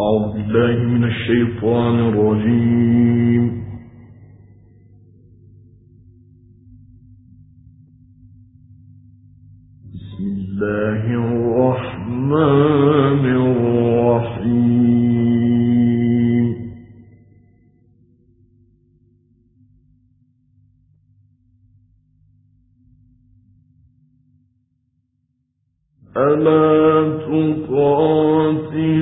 أعوذ بالله من الشيطان الرجيم. بسم الله الرحمن الرحيم. ألا تقاتلون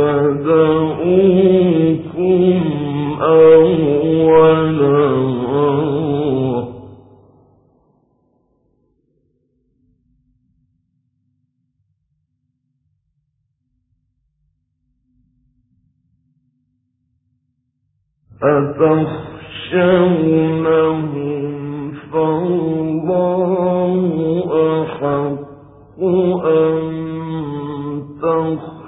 فالله أحق أن تخشوه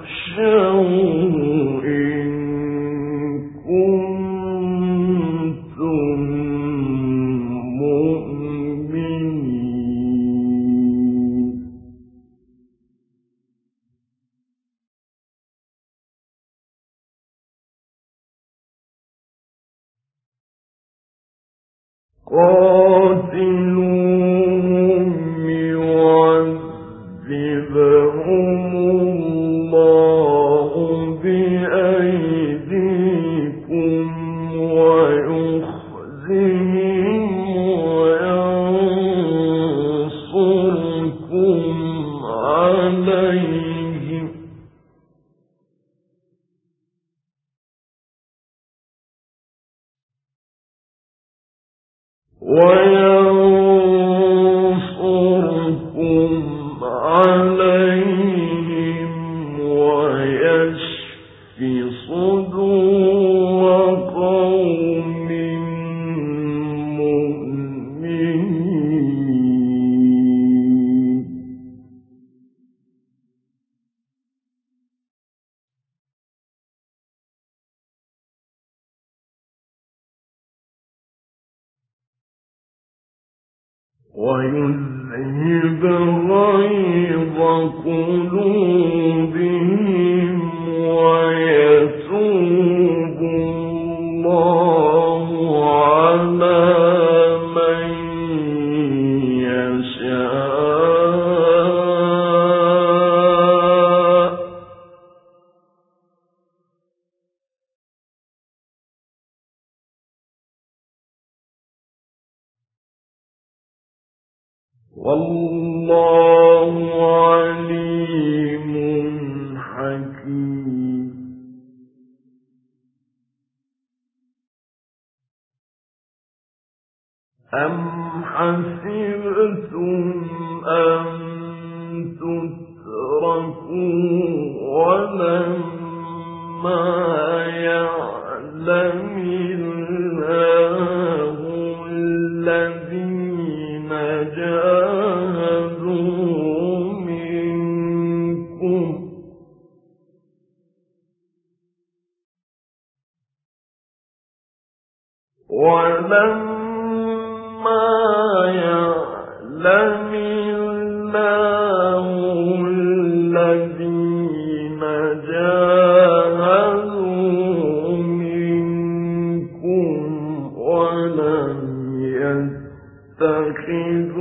إن وينصركم ويذهب غيظ قلوبهم أم حسبتم أن ولما يعلم الذين جاهدوا منكم ولما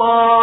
الله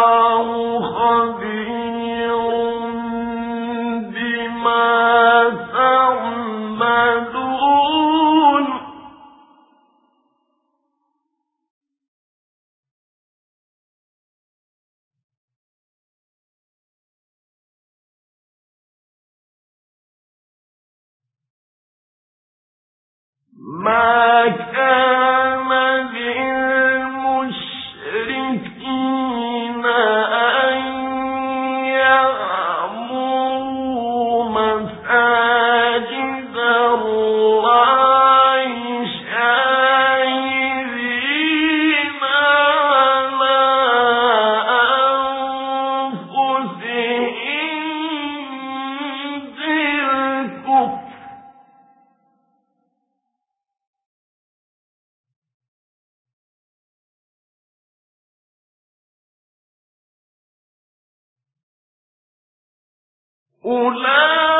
أولئك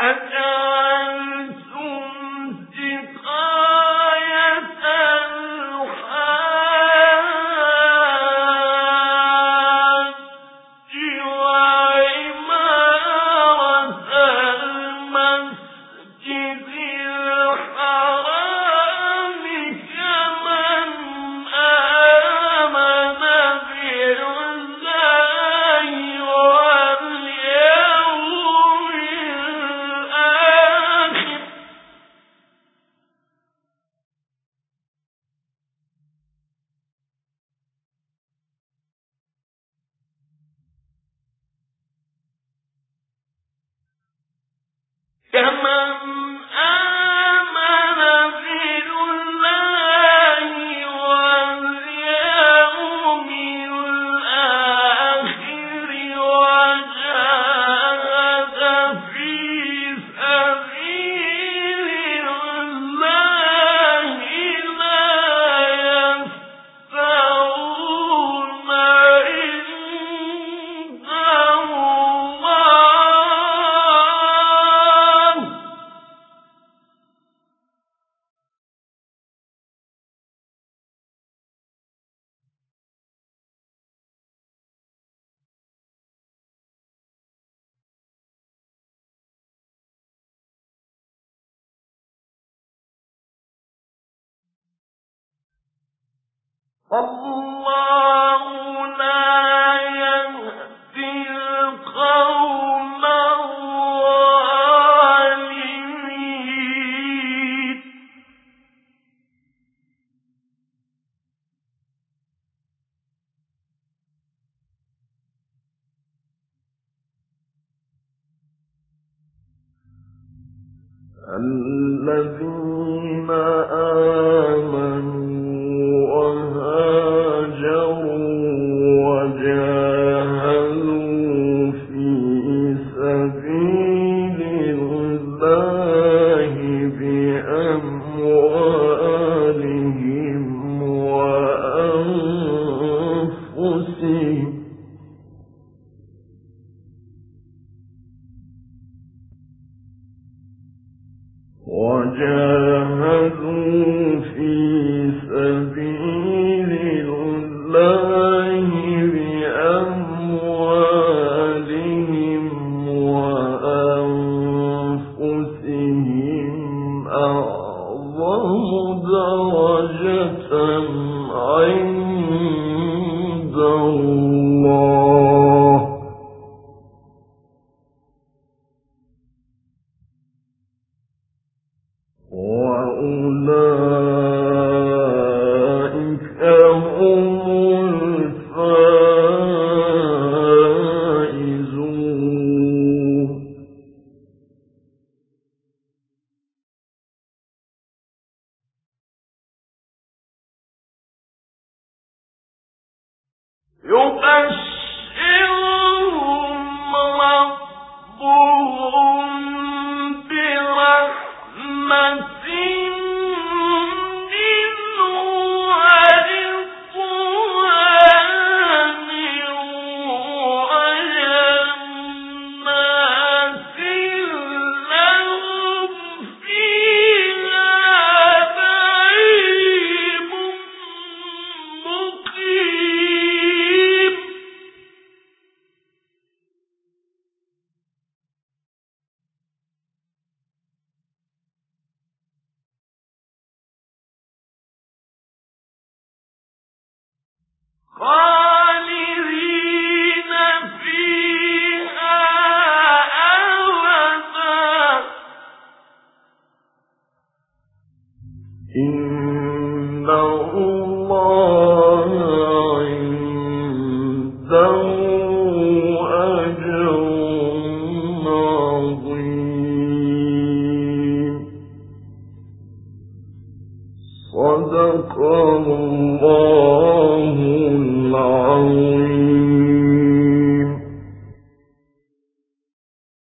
أجعلتم والله إن